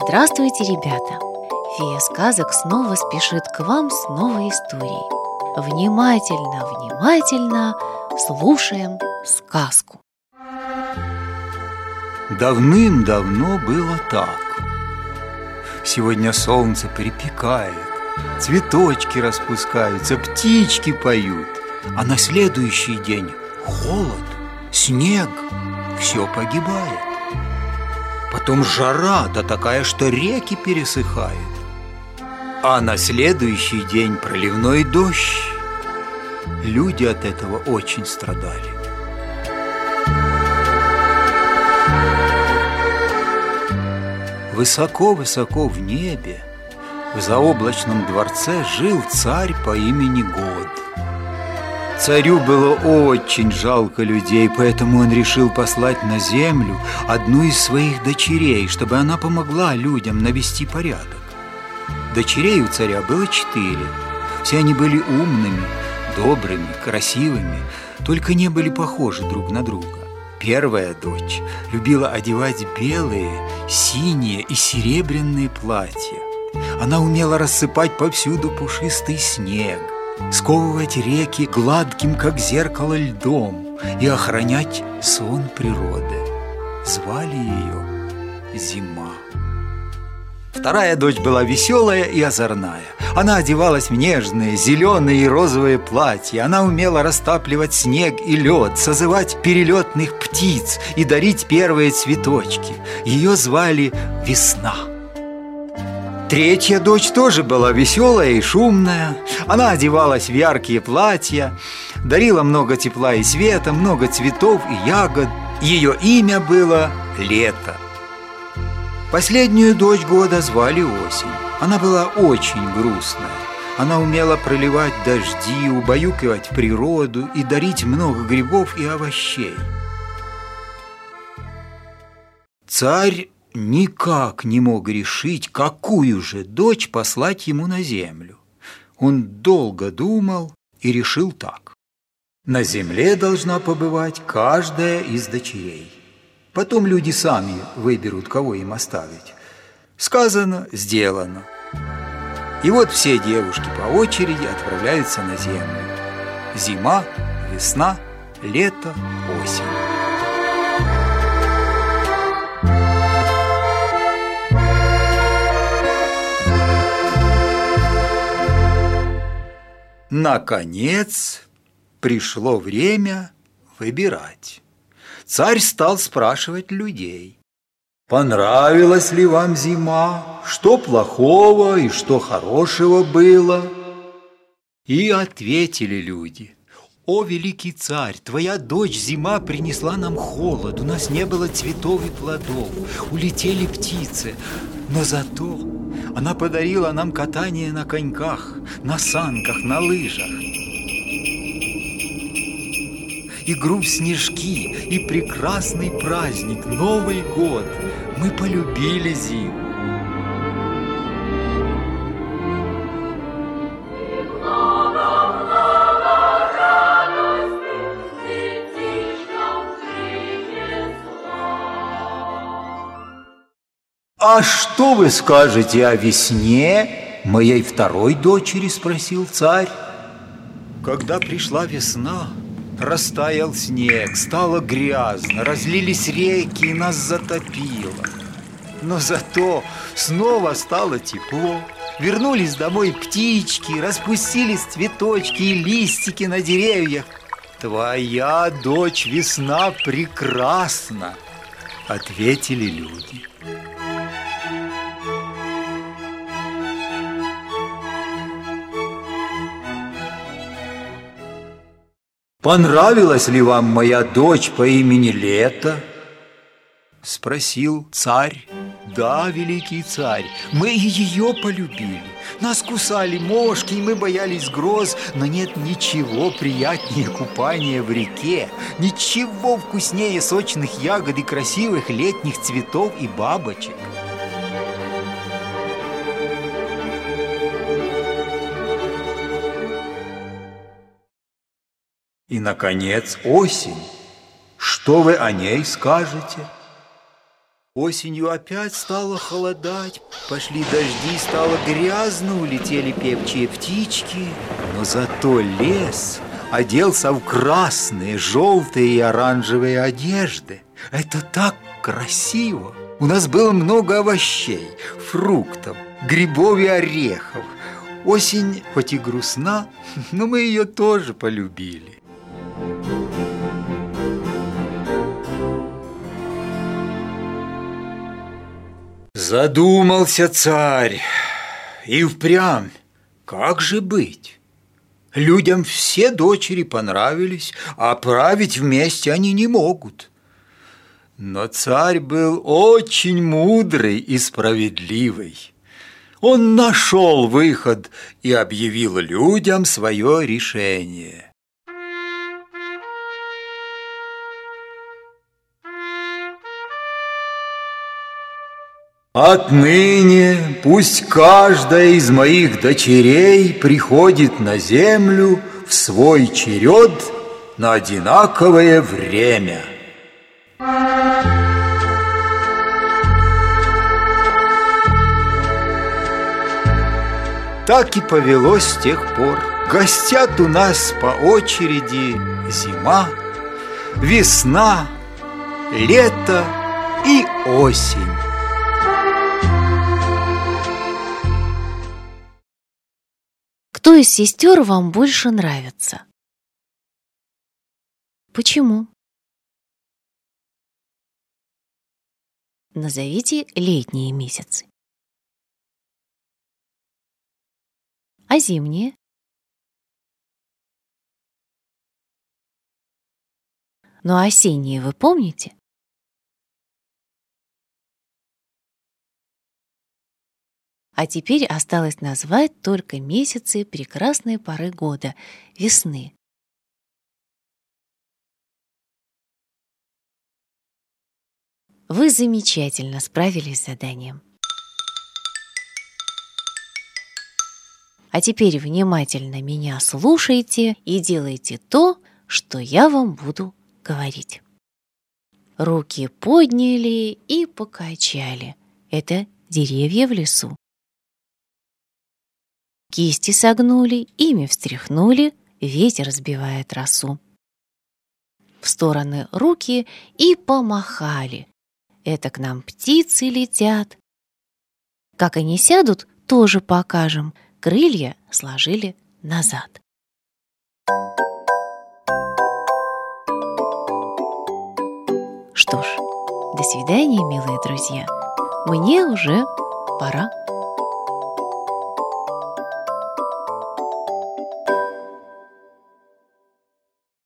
Здравствуйте, ребята! Фея сказок снова спешит к вам с новой историей. Внимательно, внимательно слушаем сказку. Давным-давно было так. Сегодня солнце припекает, цветочки распускаются, птички поют, а на следующий день холод, снег, все погибает. Потом жара, да такая, что реки пересыхают. А на следующий день проливной дождь. Люди от этого очень страдали. Высоко-высоко в небе, в заоблачном дворце жил царь по имени Год. Царю было очень жалко людей, поэтому он решил послать на землю одну из своих дочерей, чтобы она помогла людям навести порядок. Дочерей у царя было четыре. Все они были умными, добрыми, красивыми, только не были похожи друг на друга. Первая дочь любила одевать белые, синие и серебряные платья. Она умела рассыпать повсюду пушистый снег – сковывать реки гладким, как зеркало, льдом и охранять сон природы. Звали ее Зима. Вторая дочь была веселая и озорная. Она одевалась в нежные, зеленые и розовые платья. Она умела растапливать снег и лед, созывать перелетных птиц и дарить первые цветочки. Ее звали Весна. Третья дочь тоже была веселая и шумная. Она одевалась в яркие платья, дарила много тепла и света, много цветов и ягод. Ее имя было Лето. Последнюю дочь года звали Осень. Она была очень грустная. Она умела проливать дожди, убаюкивать природу и дарить много грибов и овощей. Царь никак не мог решить, какую же дочь послать ему на землю. Он долго думал и решил так. На земле должна побывать каждая из дочерей. Потом люди сами выберут, кого им оставить. Сказано, сделано. И вот все девушки по очереди отправляются на землю. Зима, весна, лето, Наконец пришло время выбирать. Царь стал спрашивать людей. Понравилась ли вам зима? Что плохого и что хорошего было? И ответили люди. О, великий царь, твоя дочь зима принесла нам холод, у нас не было цветов и плодов, улетели птицы, но зато она подарила нам катание на коньках, на санках, на лыжах. Игру в снежки и прекрасный праздник, Новый год. Мы полюбили зиму. «А что вы скажете о весне моей второй дочери?» – спросил царь. Когда пришла весна, растаял снег, стало грязно, разлились реки и нас затопило. Но зато снова стало тепло, вернулись домой птички, распустились цветочки и листики на деревьях. «Твоя дочь весна прекрасна!» – ответили люди. «Понравилась ли вам моя дочь по имени Лето?» Спросил царь. «Да, великий царь, мы ее полюбили. Нас кусали мошки, и мы боялись гроз, но нет ничего приятнее купания в реке, ничего вкуснее сочных ягод и красивых летних цветов и бабочек». И, наконец, осень. Что вы о ней скажете? Осенью опять стало холодать, пошли дожди, стало грязно, улетели певчие птички. Но зато лес оделся в красные, желтые и оранжевые одежды. Это так красиво! У нас было много овощей, фруктов, грибов и орехов. Осень хоть и грустна, но мы ее тоже полюбили. Задумался царь. И впрямь, как же быть? Людям все дочери понравились, а править вместе они не могут. Но царь был очень мудрый и справедливый. Он нашел выход и объявил людям свое решение. Отныне пусть каждая из моих дочерей приходит на землю в свой черед на одинаковое время. Так и повелось с тех пор. Гостят у нас по очереди зима, весна, лето и осень. Из сестер вам больше нравится? Почему? Назовите летние месяцы. А зимние? Ну а осенние вы помните? А теперь осталось назвать только месяцы прекрасной поры года – весны. Вы замечательно справились с заданием. А теперь внимательно меня слушайте и делайте то, что я вам буду говорить. Руки подняли и покачали. Это деревья в лесу. Кисти согнули, ими встряхнули, ветер сбивает росу. В стороны руки и помахали. Это к нам птицы летят. Как они сядут, тоже покажем. Крылья сложили назад. Что ж, до свидания, милые друзья. Мне уже пора